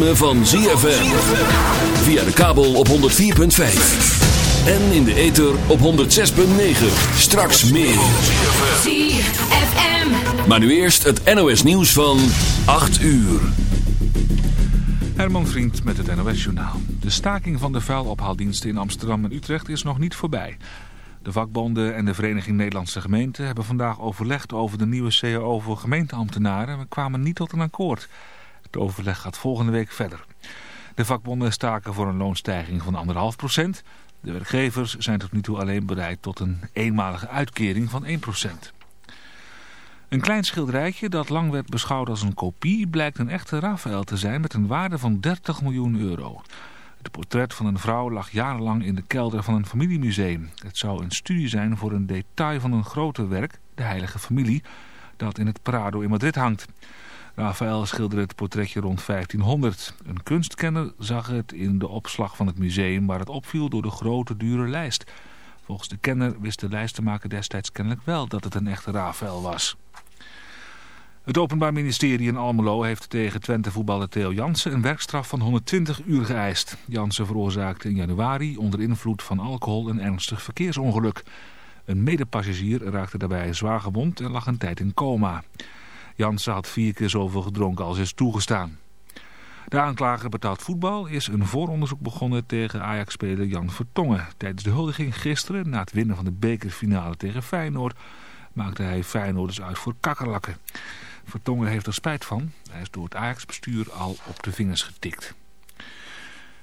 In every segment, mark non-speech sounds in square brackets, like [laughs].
ritme van ZFM. Via de kabel op 104.5. En in de ether op 106.9. Straks meer. ZFM. Maar nu eerst het NOS nieuws van 8 uur. Herman Vriend met het NOS-journaal. De staking van de vuilophaaldiensten in Amsterdam en Utrecht is nog niet voorbij. De vakbonden en de Vereniging Nederlandse Gemeenten hebben vandaag overlegd over de nieuwe CAO voor gemeenteambtenaren, maar kwamen niet tot een akkoord. Het overleg gaat volgende week verder. De vakbonden staken voor een loonstijging van 1,5 procent. De werkgevers zijn tot nu toe alleen bereid tot een eenmalige uitkering van 1 procent. Een klein schilderijtje dat lang werd beschouwd als een kopie blijkt een echte Raphaël te zijn met een waarde van 30 miljoen euro. Het portret van een vrouw lag jarenlang in de kelder van een familiemuseum. Het zou een studie zijn voor een detail van een groter werk, de Heilige Familie, dat in het Prado in Madrid hangt. Raphaël schilderde het portretje rond 1500. Een kunstkenner zag het in de opslag van het museum waar het opviel door de grote dure lijst. Volgens de kenner wist de lijstenmaker destijds kennelijk wel dat het een echte Raphaël was. Het Openbaar Ministerie in Almelo heeft tegen Twente-voetballer Theo Jansen een werkstraf van 120 uur geëist. Jansen veroorzaakte in januari onder invloed van alcohol een ernstig verkeersongeluk. Een medepassagier raakte daarbij zwaar gewond en lag een tijd in coma. Jansen had vier keer zoveel gedronken als is toegestaan. De aanklager betaald voetbal is een vooronderzoek begonnen tegen Ajax-speler Jan Vertongen. Tijdens de huldiging gisteren, na het winnen van de bekerfinale tegen Feyenoord, maakte hij Feyenoorders uit voor kakkerlakken. Vertongen heeft er spijt van. Hij is door het Ajax-bestuur al op de vingers getikt.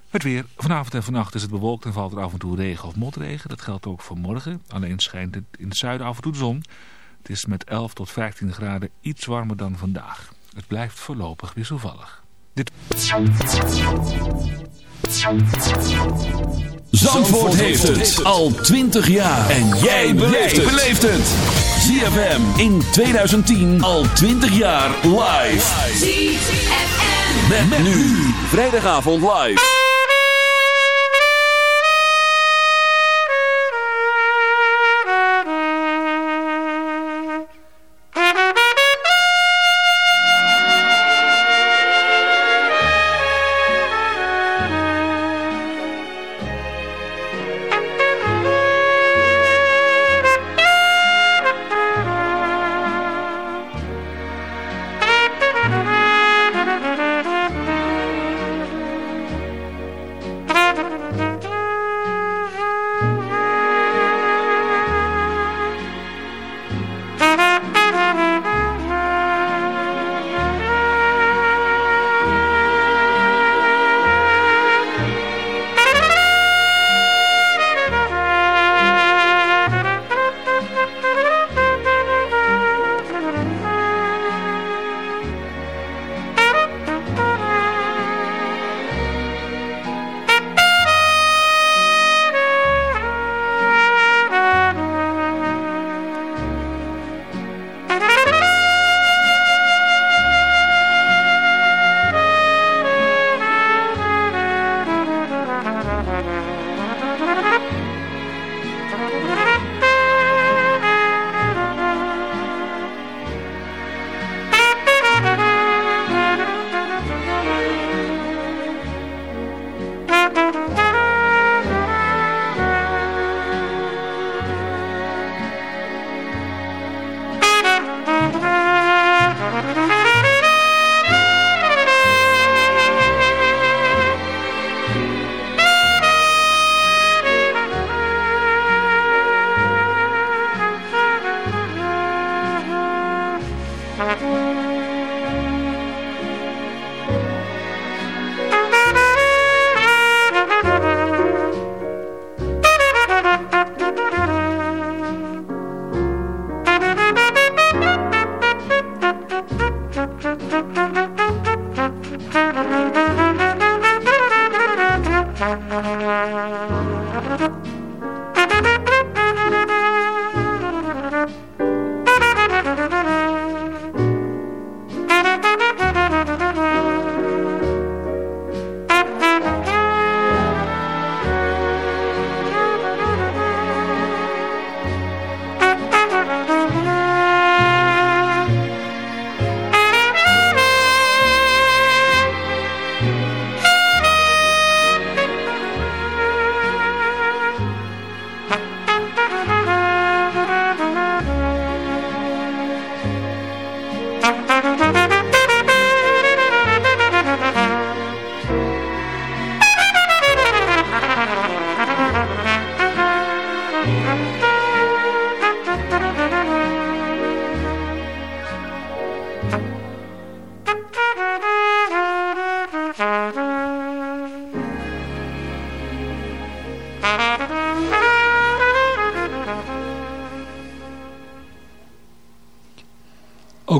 Het weer. Vanavond en vannacht is het bewolkt en valt er af en toe regen of motregen. Dat geldt ook voor morgen. Alleen schijnt het in het zuiden af en toe de zon. Het is met 11 tot 15 graden iets warmer dan vandaag. Het blijft voorlopig wisselvallig. Dit... Zandvoort heeft het al 20 jaar. En jij beleeft het. ZFM in 2010 al 20 jaar live. ZFM. Met, nu. Vrijdagavond live.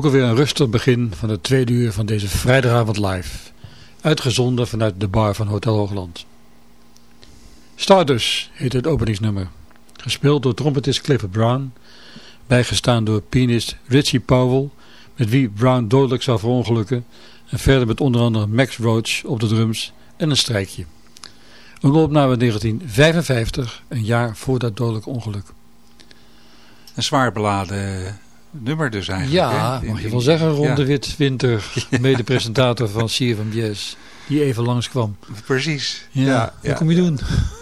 Alweer een rustig begin van het tweede uur van deze vrijdagavond live. Uitgezonden vanuit de bar van Hotel Hoogland. Stardust heet het openingsnummer. Gespeeld door trompetist Clifford Brown. Bijgestaan door pianist Richie Powell. Met wie Brown dodelijk zou verongelukken. En verder met onder andere Max Roach op de drums en een strijkje. Een opname 1955, een jaar voor dat dodelijke ongeluk. Een zwaar beladen nummer dus eigenlijk. Ja, mag je wel zeggen, Ron de Wit Winter, [laughs] mede-presentator van CFM Jazz, die even langskwam. Precies. Ja, ja wat kom je doen?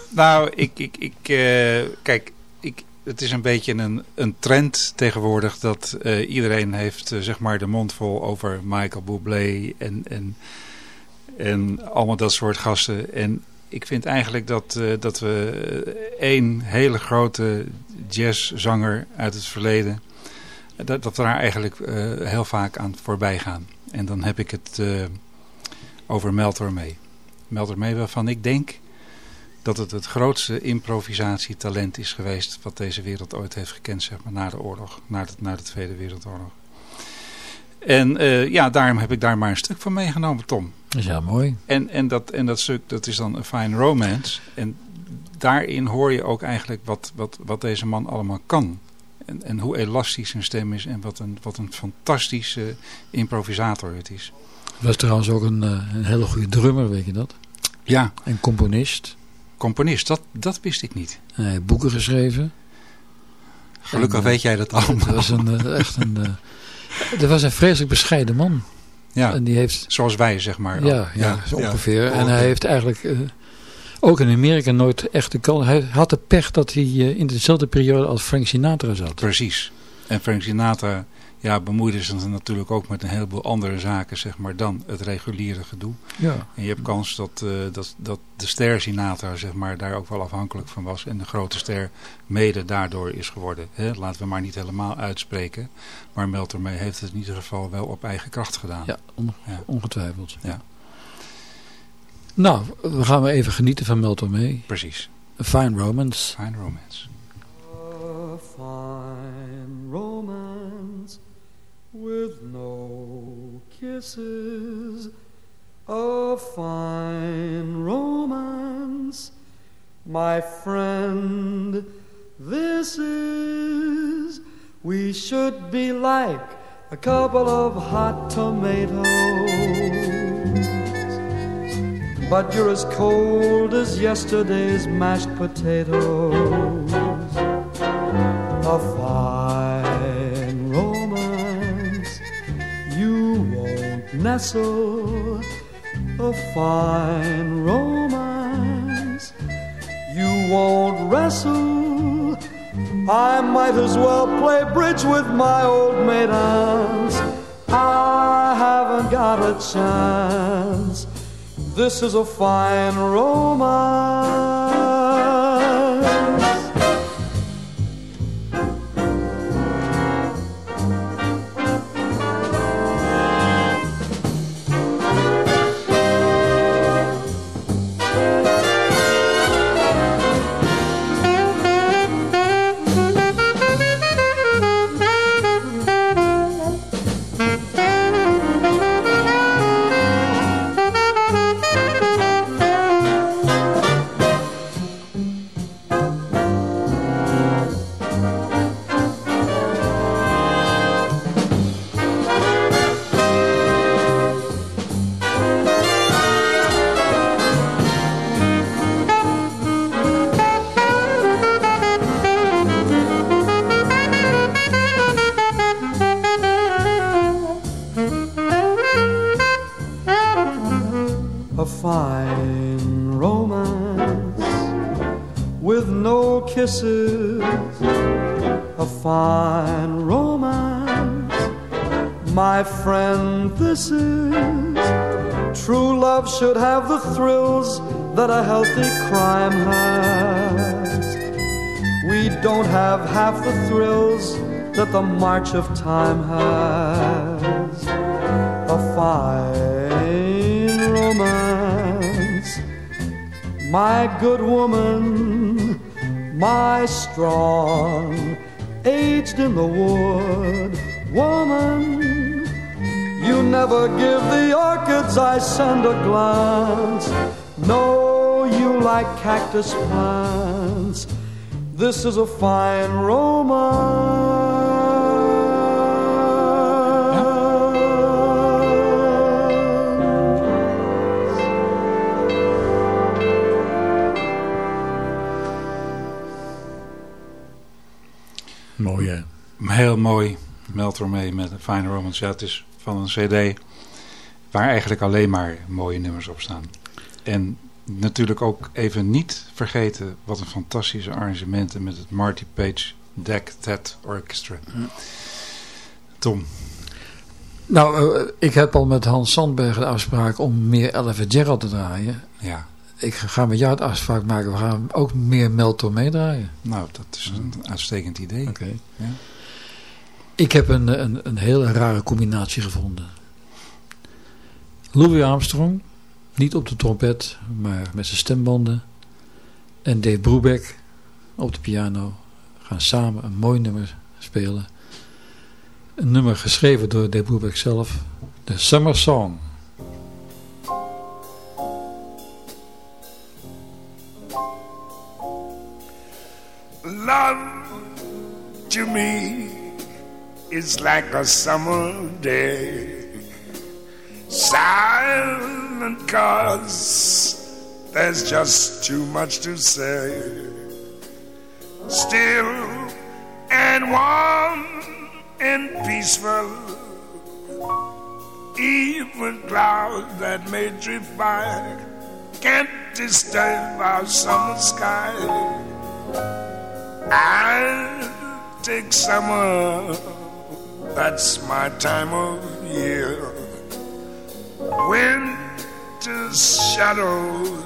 Nou, ik, ik, ik uh, kijk, ik, het is een beetje een, een trend tegenwoordig dat uh, iedereen heeft uh, zeg maar de mond vol over Michael Bublé en, en, en allemaal dat soort gasten. En ik vind eigenlijk dat, dat we één hele grote jazzzanger uit het verleden dat, dat we daar eigenlijk uh, heel vaak aan voorbij gaan. En dan heb ik het uh, over Meltor mee. Meltor mee waarvan ik denk dat het het grootste improvisatietalent is geweest wat deze wereld ooit heeft gekend, zeg maar, na de oorlog, na de, na de Tweede Wereldoorlog. En uh, ja, daarom heb ik daar maar een stuk van meegenomen, Tom. Dat is ja mooi. En, en, dat, en dat stuk, dat is dan een fine romance. En daarin hoor je ook eigenlijk wat, wat, wat deze man allemaal kan. En, en hoe elastisch zijn stem is en wat een, wat een fantastische improvisator het is. Was trouwens ook een, eh, een hele goede drummer, weet je dat? Ja. En componist. Componist, dat, dat wist ik niet. Hij heeft boeken geschreven. Gelukkig en, weet jij dat allemaal. Het was een, eh, echt een, [laughs] er was een vreselijk bescheiden man. Ja, en die heeft, zoals wij zeg maar. Ja, ja, ongeveer. Ja. En hij heeft eigenlijk uh, ook in Amerika nooit echt de kans. Hij had de pech dat hij uh, in dezelfde periode als Frank Sinatra zat. Precies. En Frank Sinatra ja, bemoeide zich natuurlijk ook met een heleboel andere zaken zeg maar, dan het reguliere gedoe. Ja. En je hebt kans dat, uh, dat, dat de ster Sinatra zeg maar, daar ook wel afhankelijk van was. En de grote ster mede daardoor is geworden. Hè? Laten we maar niet helemaal uitspreken. Maar Melter May heeft het in ieder geval wel op eigen kracht gedaan. Ja, on ja. ongetwijfeld. Ja. Nou, we gaan we even genieten van Melter May. Precies. A Fine Romance. Fine Romance. A fine romance with no kisses. A fine romance, my friend, this is. We should be like a couple of hot tomatoes. But you're as cold as yesterday's mashed potatoes. A fine romance, you won't nestle. A fine romance, you won't wrestle. I might as well play bridge with my old maid. I haven't got a chance. This is a fine romance. A fine romance with no kisses, a fine romance, my friend, this is. True love should have the thrills that a healthy crime has. We don't have half the thrills that the march of time has. A fine my good woman, my strong, aged in the wood woman You never give the orchids I send a glance. No, you like cactus plants. This is a fine romance. Heel mooi. Meld mee met een Fine Romance. Ja, het is van een cd waar eigenlijk alleen maar mooie nummers op staan. En natuurlijk ook even niet vergeten wat een fantastische arrangementen met het Marty Page Deck Tet Orchestra. Tom. Nou, uh, ik heb al met Hans Sandberg de afspraak om meer Ella Gerald te draaien. Ja. Ik ga met jou de afspraak maken. We gaan ook meer Melto meedraaien. Nou, dat is een uitstekend idee. Oké. Ja. Ik heb een, een, een hele rare combinatie gevonden. Louis Armstrong, niet op de trompet, maar met zijn stembanden. En Dave Brubeck op de piano gaan samen een mooi nummer spelen. Een nummer geschreven door Dave Brubeck zelf, de Summer Song. Is like a summer day. Silent cause there's just too much to say. Still and warm and peaceful. Even clouds that may drift by can't disturb our summer sky. I take summer that's my time of year. Winter's shadows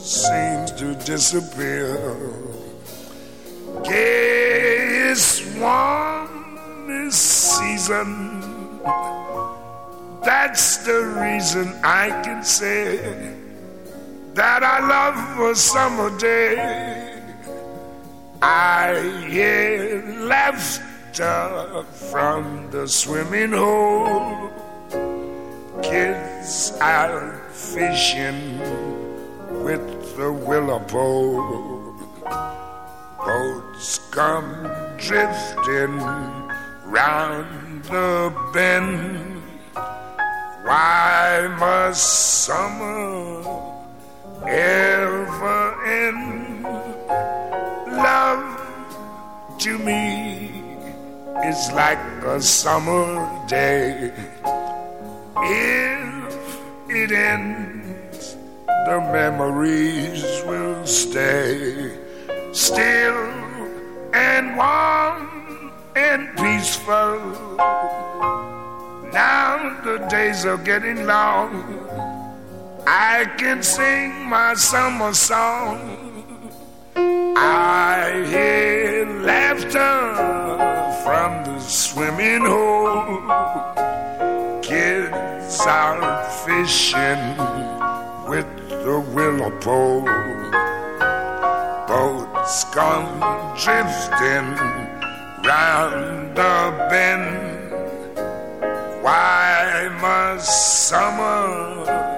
seem to disappear. Gayest warmest season. That's the reason I can say that I love a summer day. I hear from the swimming hole. Kids out fishing with the willow pole. Boats come drifting round the bend. Why must summer ever end? Love to me is like a summer day. If it ends, the memories will stay still and warm and peaceful. Now the days are getting long. I can sing my summer song. I hear laughter from the swimming hole. Kids out fishing with the willow pole. Boats come drifting round the bend. Why must summer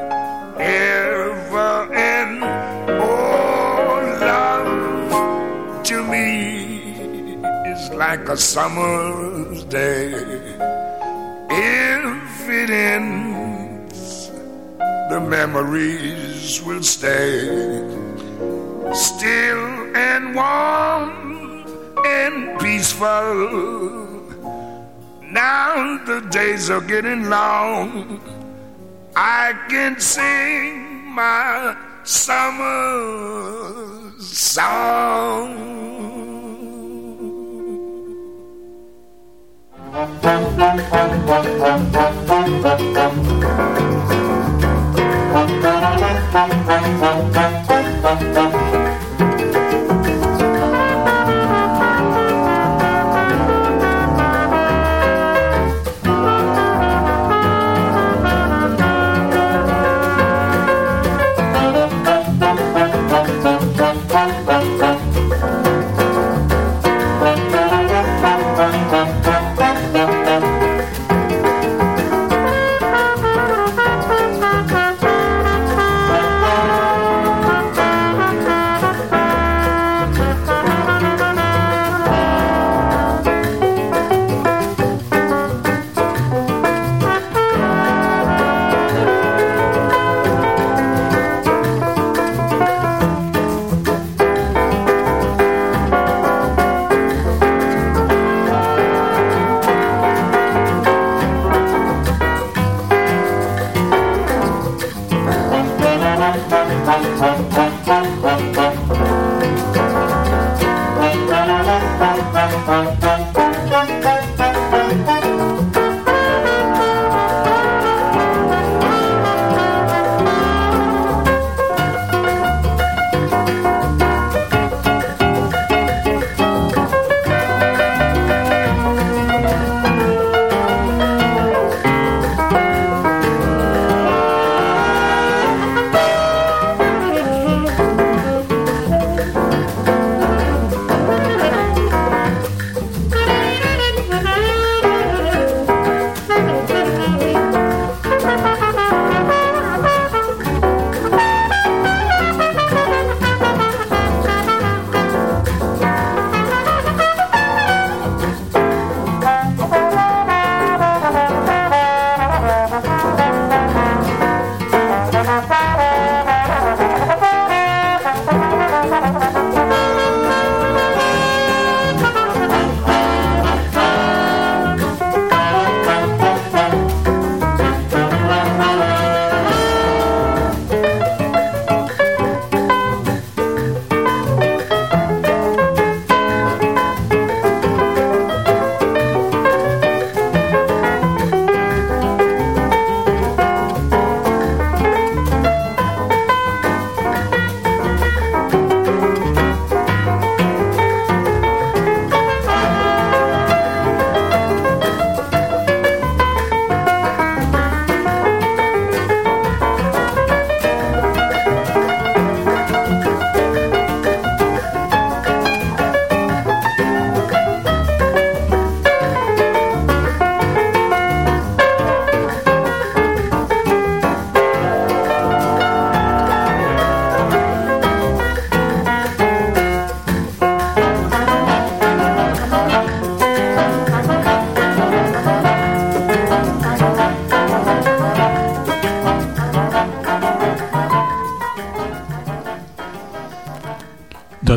like a summer's day. If it ends, the memories will stay still and warm and peaceful. Now the days are getting long. I can sing my summer song. Thank you.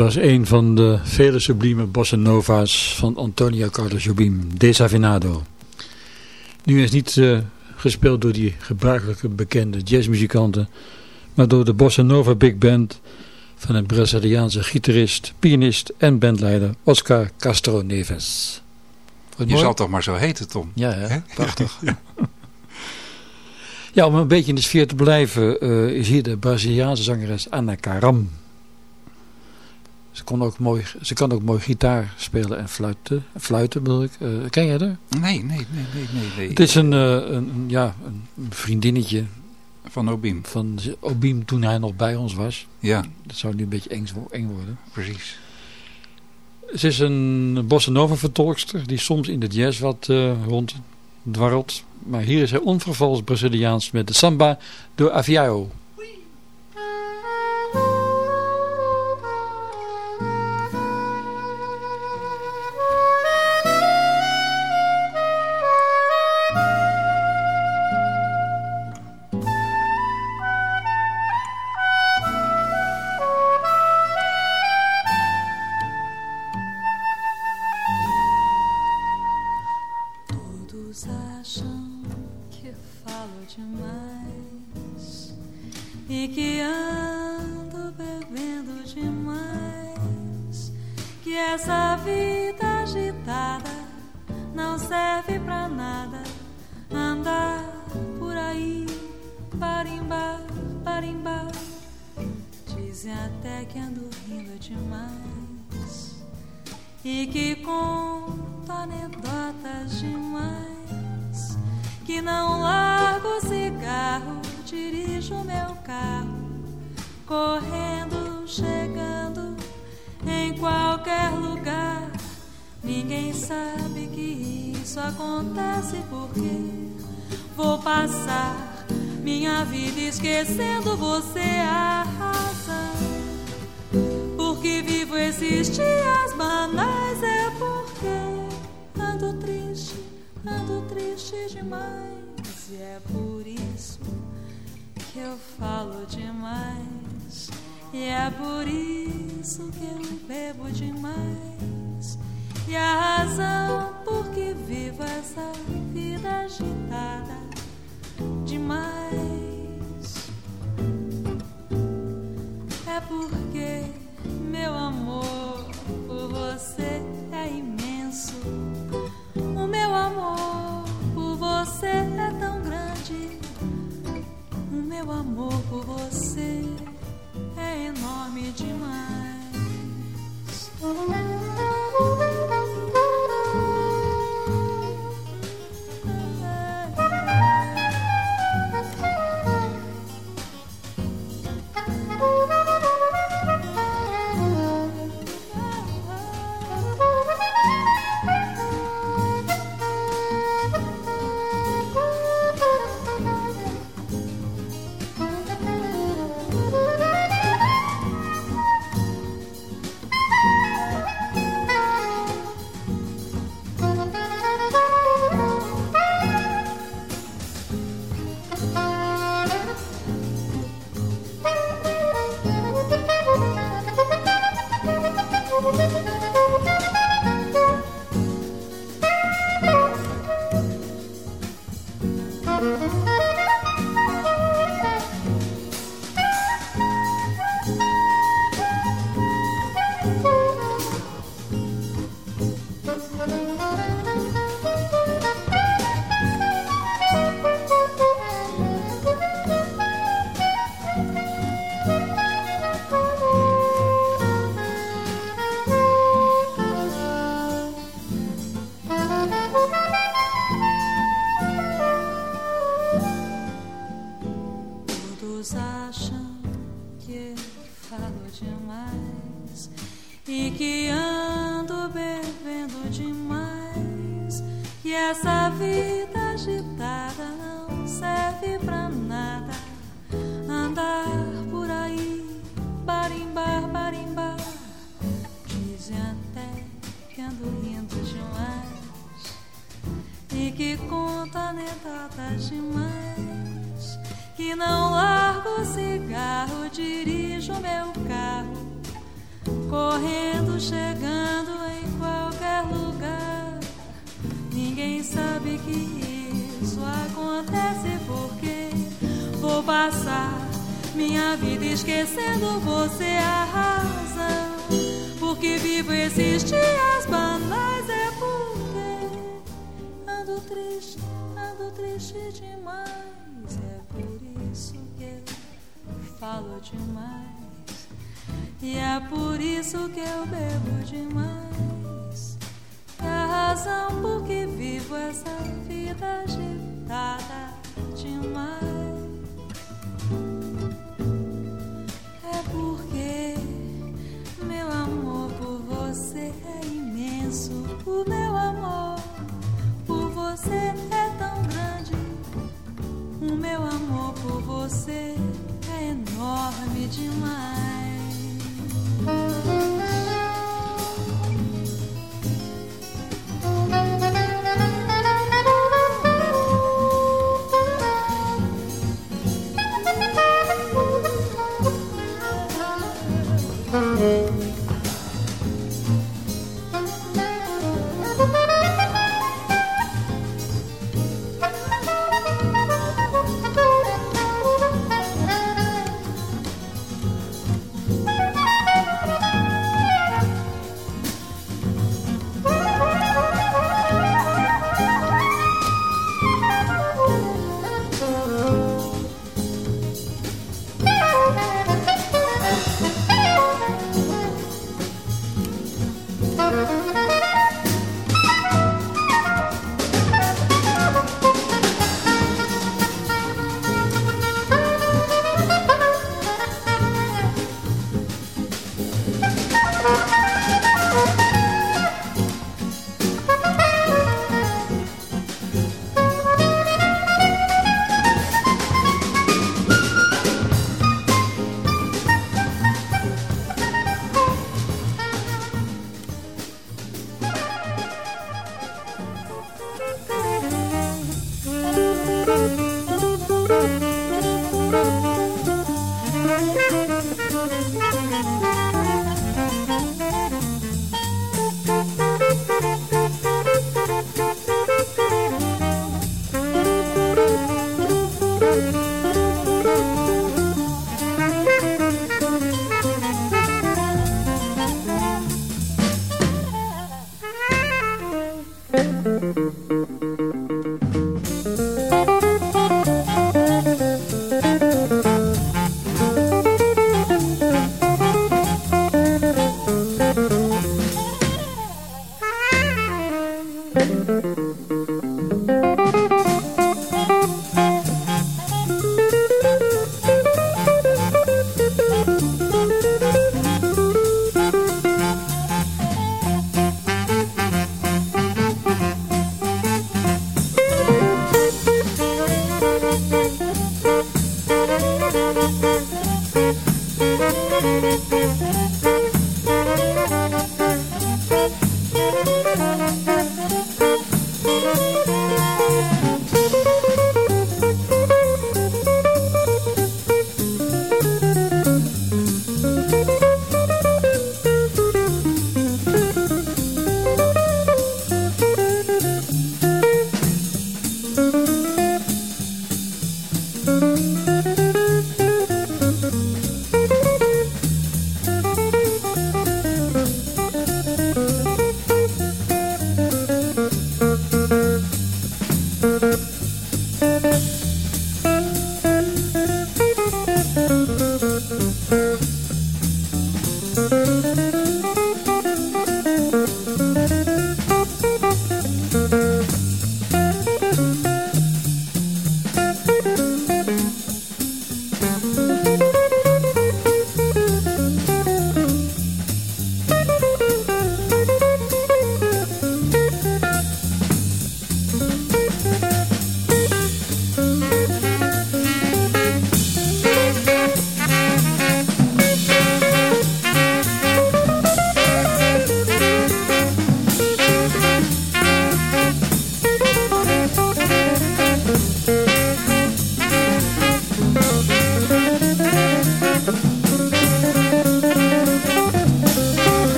Was een van de vele sublieme bossa nova's van Antonio Carlos Jobim, Desafinado. Nu is niet uh, gespeeld door die gebruikelijke bekende jazzmuzikanten, maar door de bossa nova big band van een Braziliaanse gitarist, pianist en bandleider Oscar Castro Neves. Je zal toch maar zo heten, Tom? Ja, hè? prachtig. ja. ja. om een beetje in de sfeer te blijven uh, is hier de Braziliaanse zangeres Ana Karam. Ze, kon ook mooi, ze kan ook mooi gitaar spelen en fluiten. Fluiten bedoel ik. Uh, ken jij haar? Nee, nee, nee, nee, nee. nee. Het is een, uh, een, ja, een vriendinnetje. Van Obiem. Van Obiem toen hij nog bij ons was. Ja. Dat zou nu een beetje eng, eng worden. Precies. Ze is een bossa nova vertolkster die soms in de jazz wat uh, ronddwarrelt. Maar hier is hij onvervals Braziliaans met de samba door Aviao. que essa vida agitada não serve pra nada. Andar por aí, barimbar, barimbar, dizem até que ando rindo demais e que conta anedotas demais. Que não largo o cigarro, dirijo meu carro, correndo, chegando em qualquer lugar. Ninguém sabe que isso acontece porque vou passar minha vida esquecendo você a razão. Porque vivo existe as bandas é porque ando triste, ando triste demais. É por isso que eu falo demais. E é por isso que eu bebo demais. A razão por que vivo essa vida agitada demais é porque meu amor por você é imenso. O meu amor por você é tão grande. O meu amor por você é enorme demais.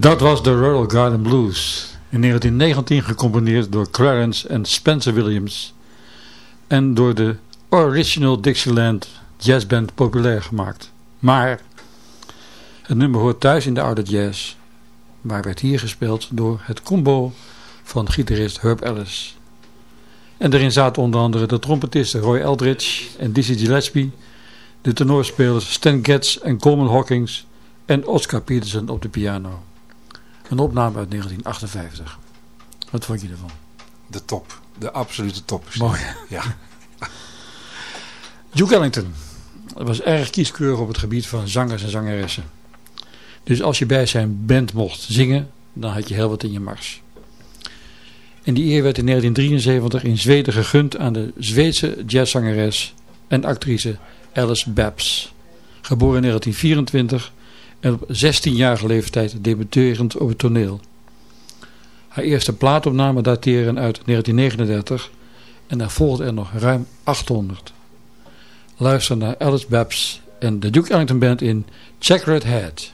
Dat was de Rural Garden Blues. In 1919 gecomponeerd door Clarence en Spencer Williams. En door de Original Dixieland Jazzband populair gemaakt. Maar het nummer hoort thuis in de oude jazz. Maar werd hier gespeeld door het combo van gitarist Herb Ellis. En daarin zaten onder andere de trompetisten Roy Eldridge en Dizzy Gillespie. De tenorspelers Stan Getz en Coleman Hawkins. En Oscar Peterson op de piano. Een opname uit 1958. Wat vond je ervan? De top. De absolute top. Mooi. [laughs] Ja. Duke Ellington was erg kieskeurig op het gebied van zangers en zangeressen. Dus als je bij zijn band mocht zingen, dan had je heel wat in je mars. En die eer werd in 1973 in Zweden gegund aan de Zweedse jazzzangeres en actrice Alice Babs. Geboren in 1924 en op 16-jarige leeftijd debuterend op het toneel. Haar eerste plaatopname dateren uit 1939 en er volgde er nog ruim 800. Luister naar Alice Babs en de Duke Ellington Band in Checkered Head.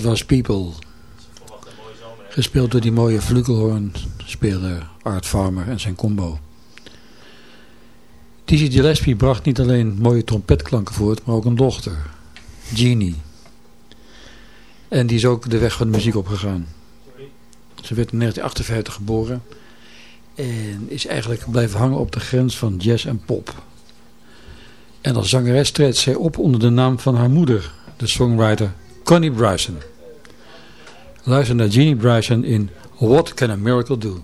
Was People. Gespeeld door die mooie flugelhornspeler Art Farmer en zijn combo. Dizzy Gillespie bracht niet alleen mooie trompetklanken voort, maar ook een dochter, Jeannie. En die is ook de weg van de muziek opgegaan. Ze werd in 1958 geboren en is eigenlijk blijven hangen op de grens van jazz en pop. En als zangeres treedt zij op onder de naam van haar moeder, de songwriter Connie Bryson. Luister naar Jeannie Bryson in What Can a Miracle Do?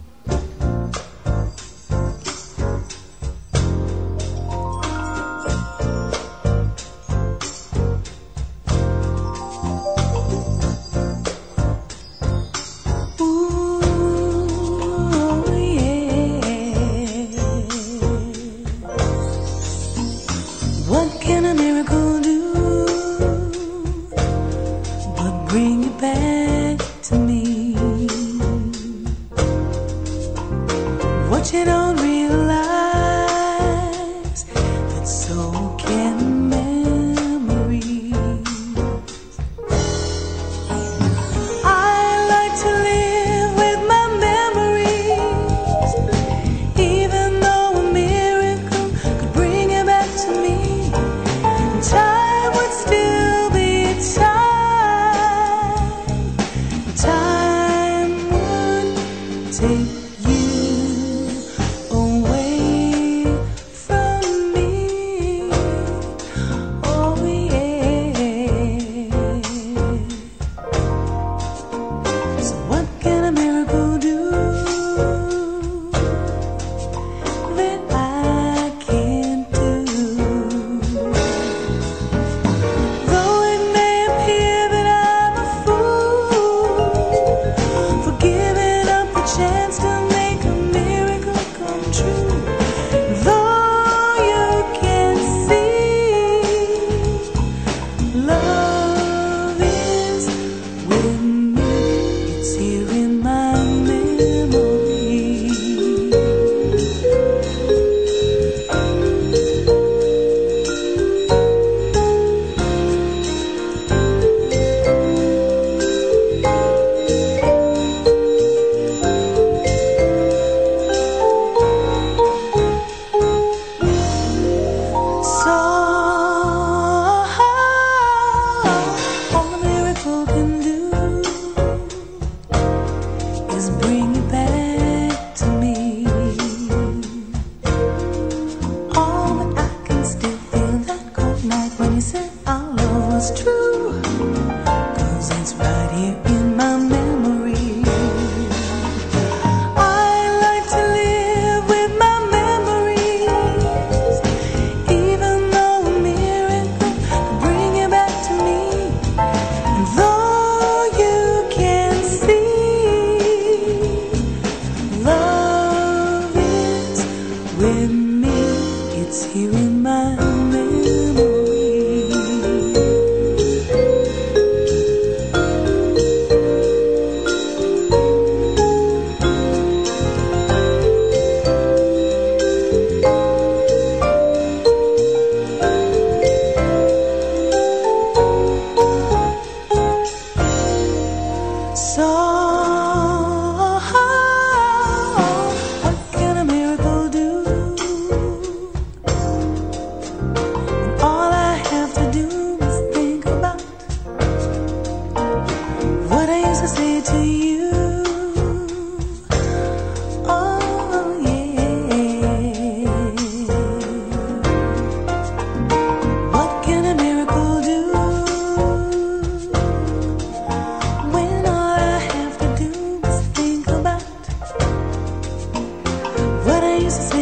to say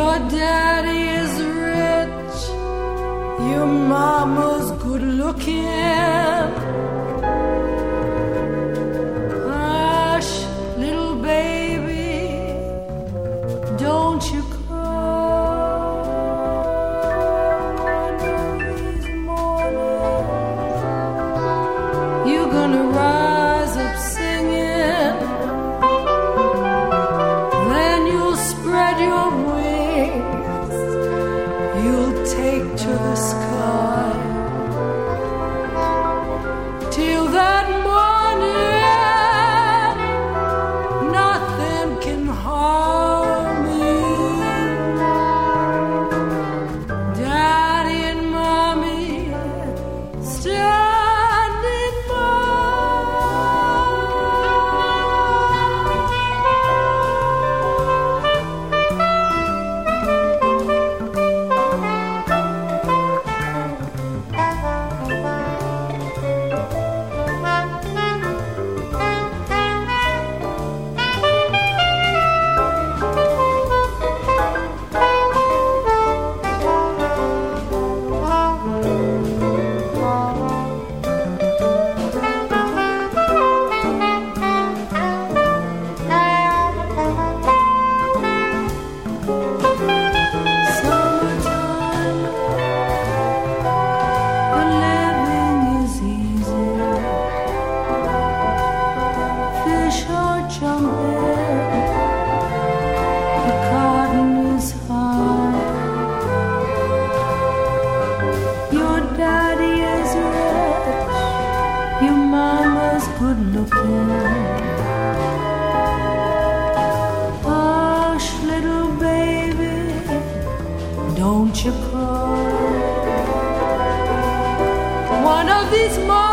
Your daddy is rich, your mama's good looking. Mama's good looking. Hush, little baby, don't you cry. One of these mornings,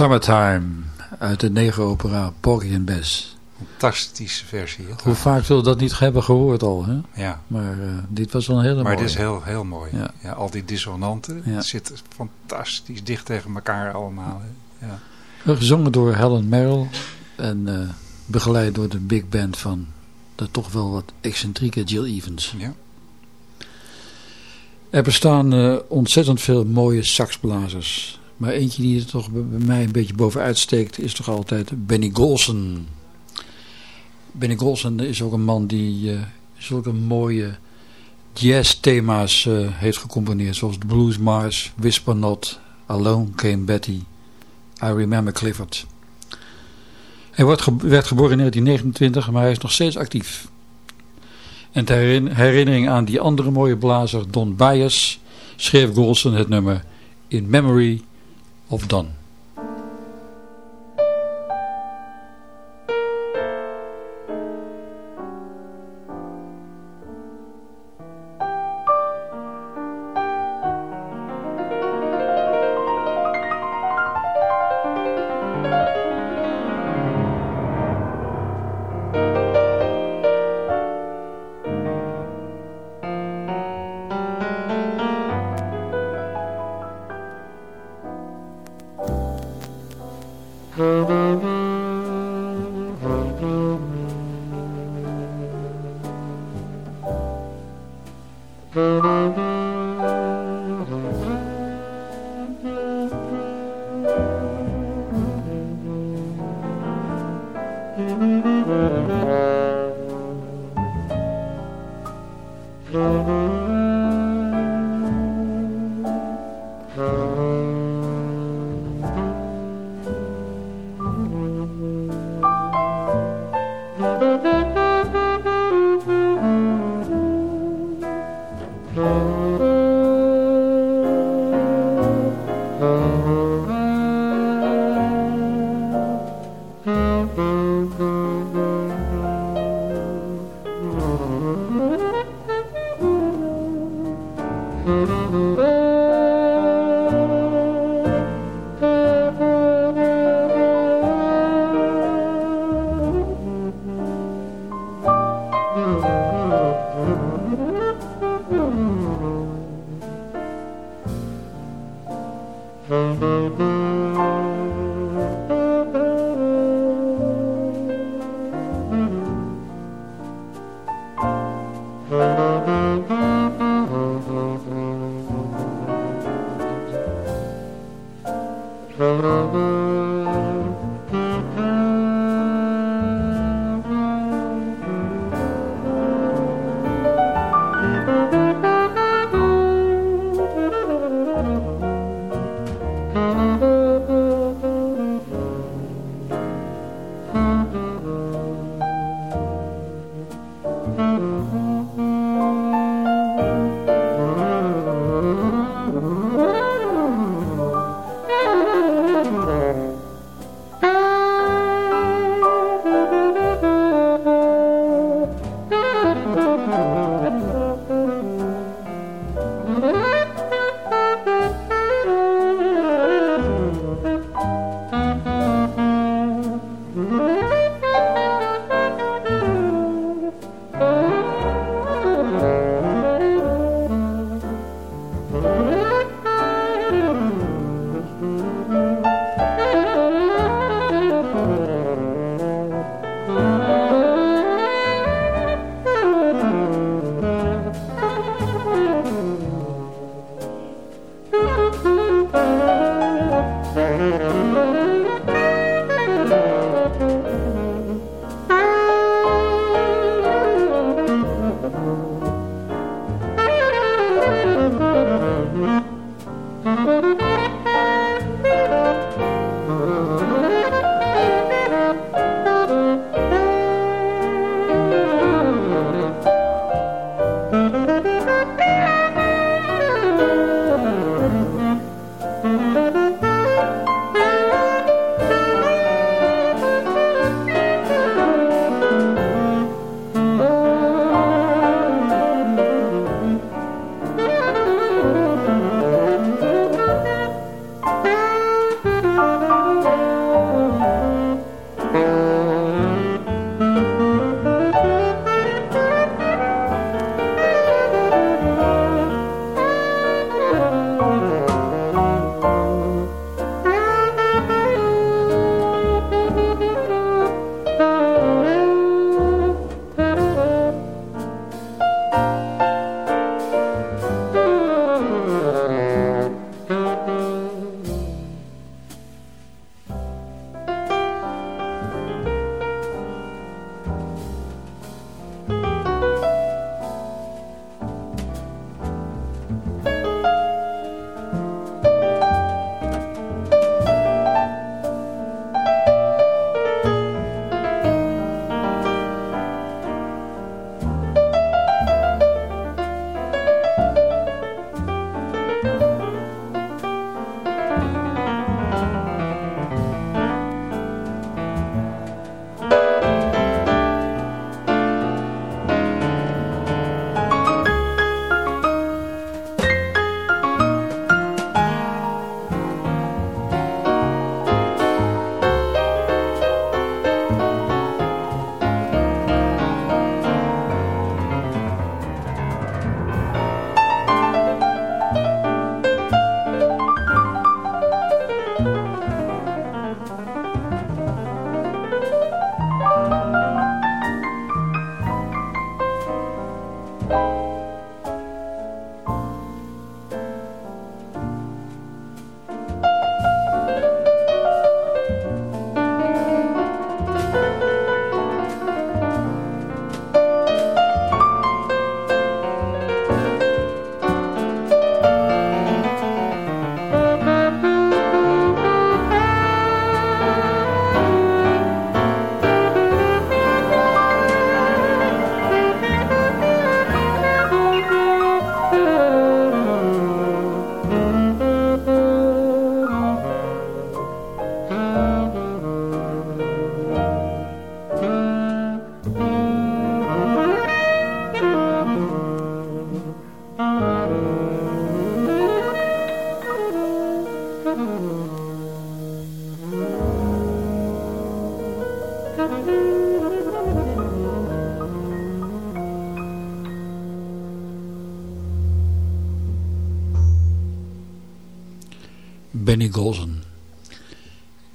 Summertime uit de negeropera Porgy and Bess. Fantastische versie. Hoe vaak zullen we dat niet hebben gehoord al, hè? Ja, Maar eh, dit was wel een hele maar mooie. het is heel, heel mooi. Ja. Ja. al die dissonanten Ja. het zit fantastisch dicht tegen elkaar allemaal. hè. Ja. Gezongen door Helen Merrill en eh, begeleid door de big band van de toch wel wat excentrieke Jill Evans. Ja. Er bestaan eh, ontzettend veel mooie saxblazers. Maar eentje die er toch bij mij een beetje bovenuit steekt is toch altijd Benny Golson. Benny Golson is ook een man die eh, zulke mooie jazzthema's eh heeft gecomponeerd. Zoals de Blues Mars, Whisper Not, Alone Came Betty, I Remember Clifford. Hij wordt werd geboren in 1929, maar hij is nog steeds actief. En ter herinnering aan die andere mooie blazer Don Byers schreef Golson het nummer In Memory of Don.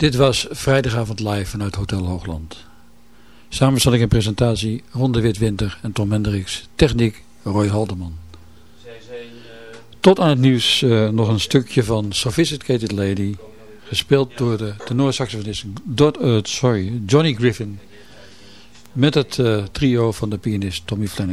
Dit was vrijdagavond live vanuit Hotel Hoogland. Samenstelling en presentatie Ronde Witwinter en Tom Hendricks. Techniek Roy Haldeman. Tot aan het nieuws uh, nog een stukje van Sophisticated Lady. Gespeeld door de tenorsaxofonist uh, sorry, Johnny Griffin. Met het uh, trio van de pianist Tommy Flanagan.